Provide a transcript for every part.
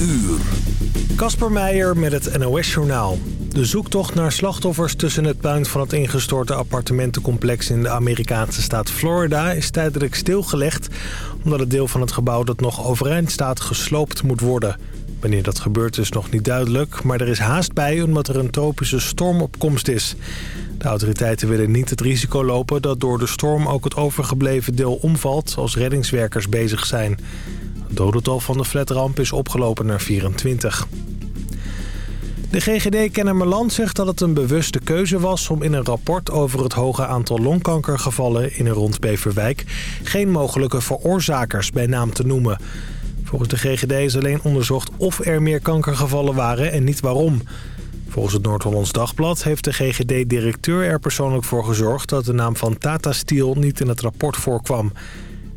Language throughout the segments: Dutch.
uur. Kasper Meijer met het NOS-journaal. De zoektocht naar slachtoffers tussen het puin van het ingestorte appartementencomplex in de Amerikaanse staat Florida is tijdelijk stilgelegd... omdat het deel van het gebouw dat nog overeind staat gesloopt moet worden. Wanneer dat gebeurt is nog niet duidelijk, maar er is haast bij omdat er een tropische storm op komst is. De autoriteiten willen niet het risico lopen dat door de storm ook het overgebleven deel omvalt als reddingswerkers bezig zijn. Het dodental van de flatramp is opgelopen naar 24. De GGD Kennemerland zegt dat het een bewuste keuze was om in een rapport over het hoge aantal longkankergevallen in en rond Beverwijk geen mogelijke veroorzakers bij naam te noemen. Volgens de GGD is alleen onderzocht of er meer kankergevallen waren en niet waarom. Volgens het Noord-Hollands Dagblad heeft de GGD-directeur er persoonlijk voor gezorgd... dat de naam van Tata Steel niet in het rapport voorkwam.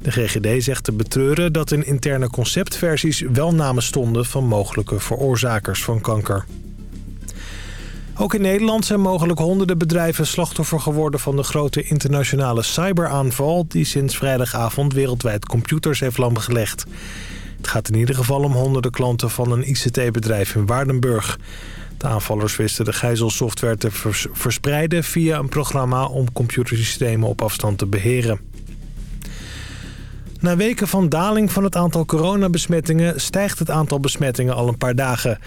De GGD zegt te betreuren dat in interne conceptversies wel namen stonden... van mogelijke veroorzakers van kanker. Ook in Nederland zijn mogelijk honderden bedrijven slachtoffer geworden... van de grote internationale cyberaanval... die sinds vrijdagavond wereldwijd computers heeft lamgelegd. Het gaat in ieder geval om honderden klanten van een ICT-bedrijf in Waardenburg. De aanvallers wisten de gijzelsoftware te verspreiden via een programma om computersystemen op afstand te beheren. Na weken van daling van het aantal coronabesmettingen stijgt het aantal besmettingen al een paar dagen.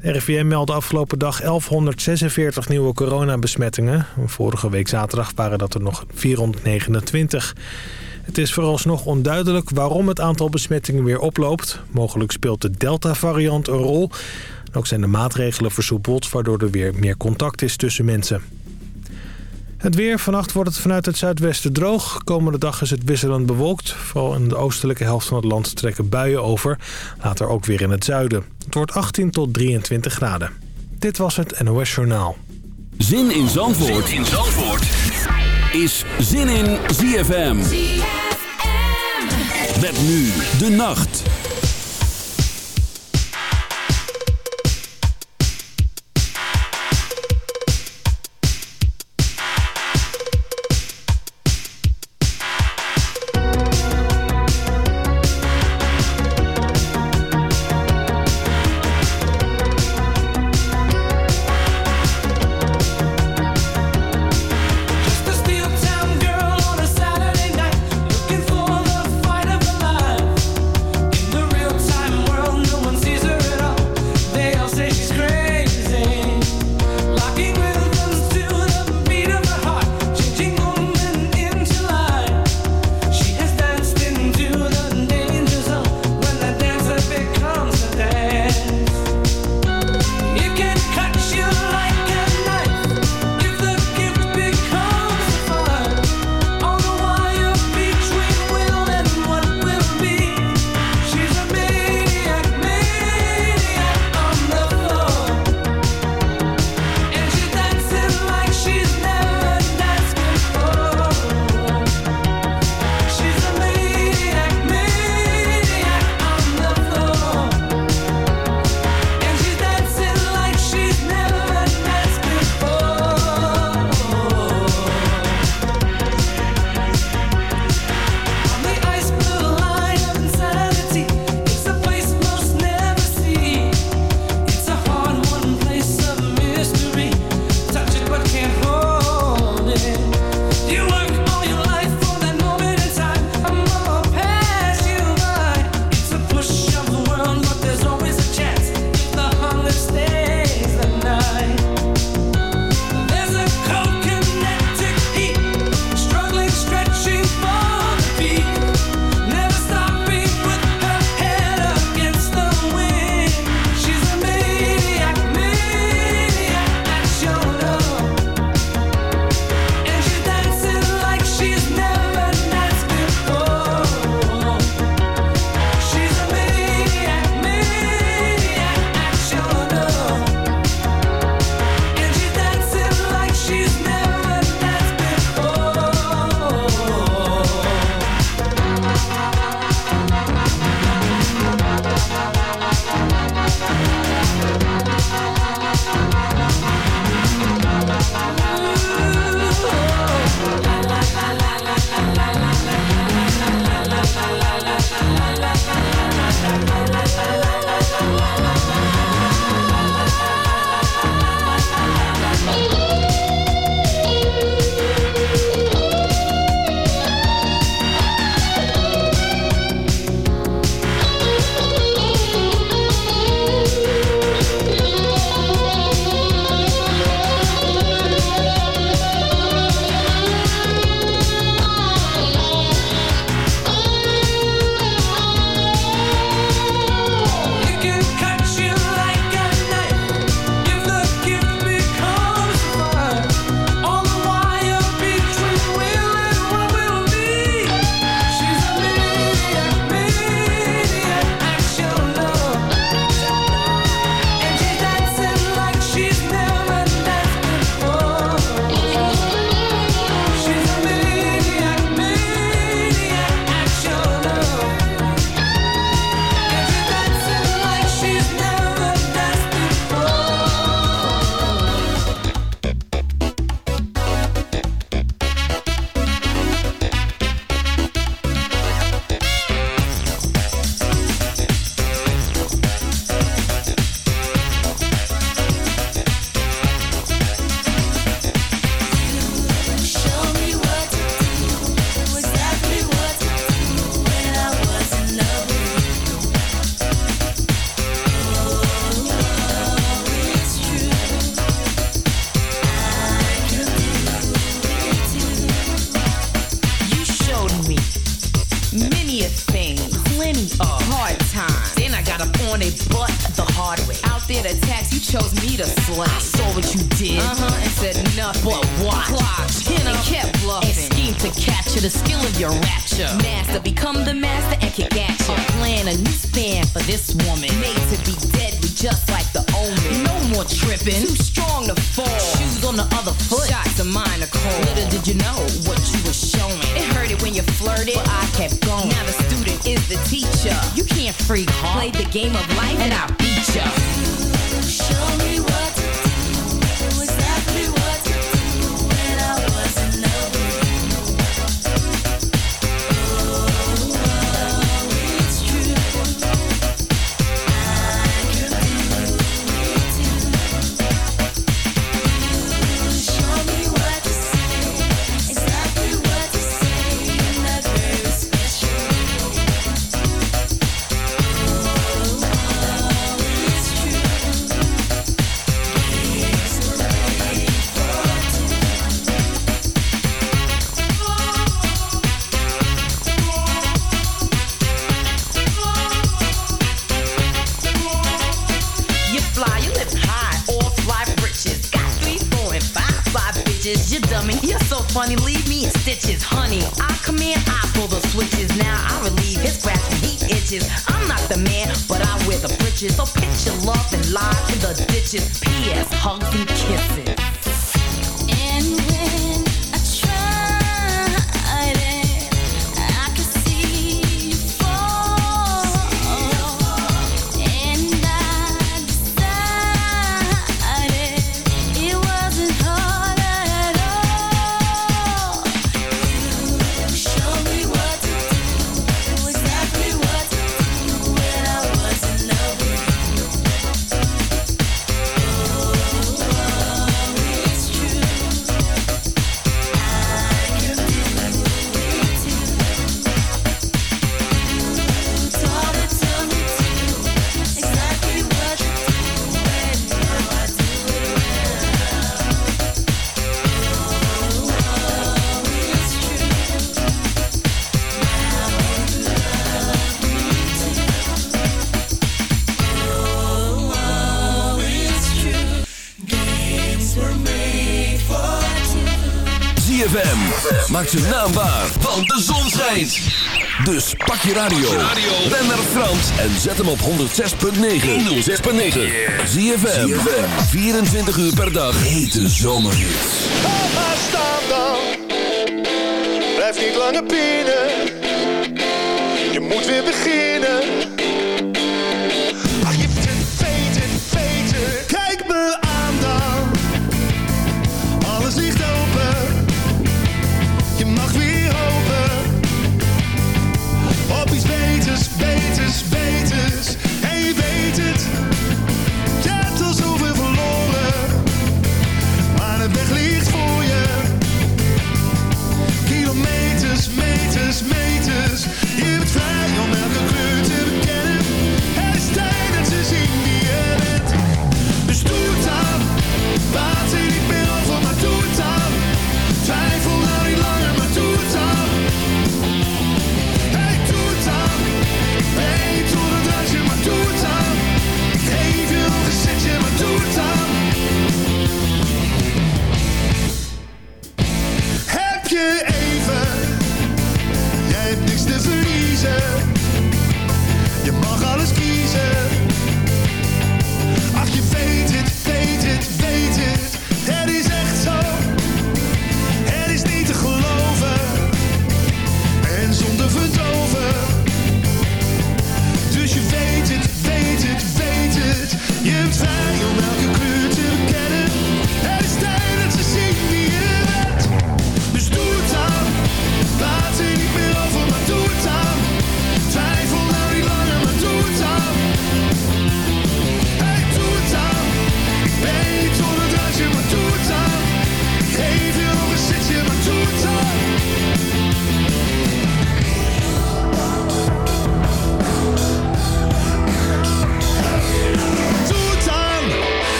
De RIVM meldde afgelopen dag 1146 nieuwe coronabesmettingen. Vorige week zaterdag waren dat er nog 429. Het is vooralsnog onduidelijk waarom het aantal besmettingen weer oploopt. Mogelijk speelt de Delta-variant een rol. Ook zijn de maatregelen versoepeld, waardoor er weer meer contact is tussen mensen. Het weer. Vannacht wordt het vanuit het zuidwesten droog. Komende dag is het wisselend bewolkt. Vooral in de oostelijke helft van het land trekken buien over. Later ook weer in het zuiden. Het wordt 18 tot 23 graden. Dit was het NOS Journaal. Zin in Zandvoort, zin in Zandvoort. is Zin in ZFM. ZFM. Met nu de nacht. ZFM. Maak ze naambaar, want de zon schijnt. Dus pak je radio. Ben naar Frans en zet hem op 106.9. 106.9. ZFM. 24 uur per dag. Hete zomerhit. Papa, sta dan. Blijf niet langer binnen. Je moet weer beginnen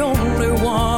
only one.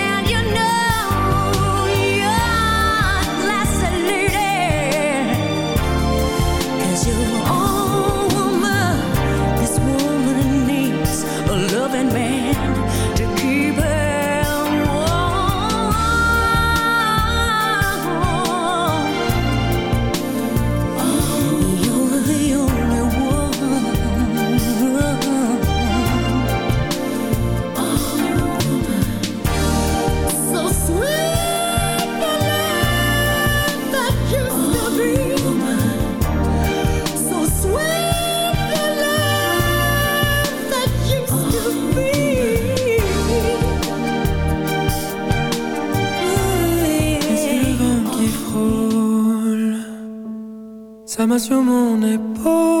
main sur mon épaule.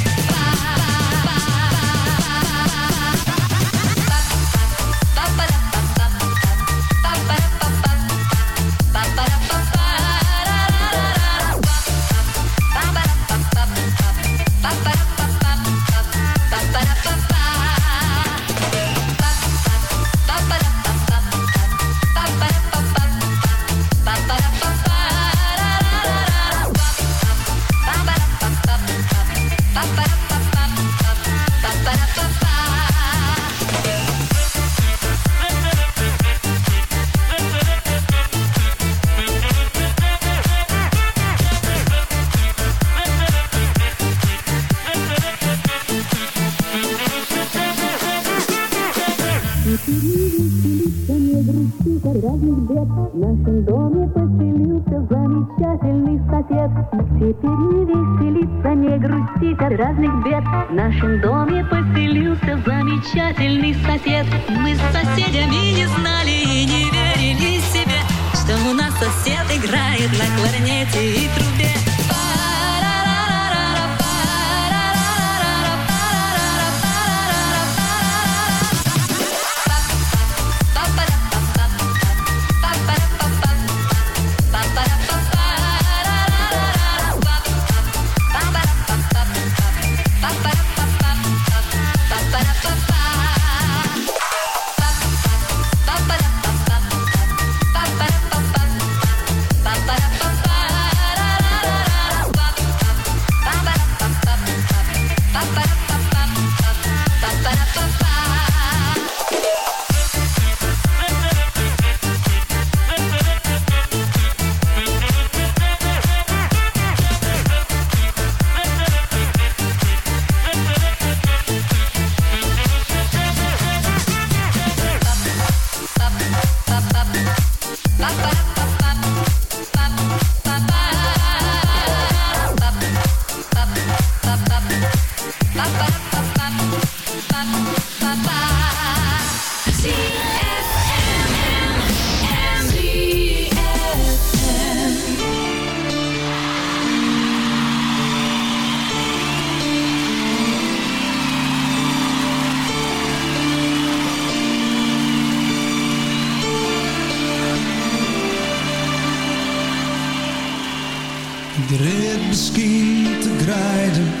Misschien te grijden,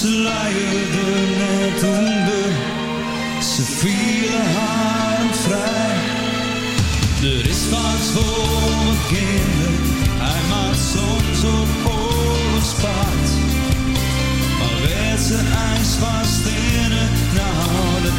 Ze leiden net onder, ze vielen haar vrij. Er is wat voor kinderen, hij maakt soms op oorlogspaard. Maar werd ze ijs vast in het, nou dat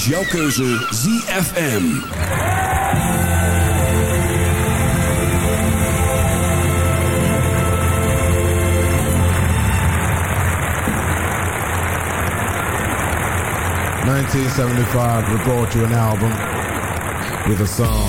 Is jouw keuze ZFM. Nineteen seventy-five, we brought you an album with a song.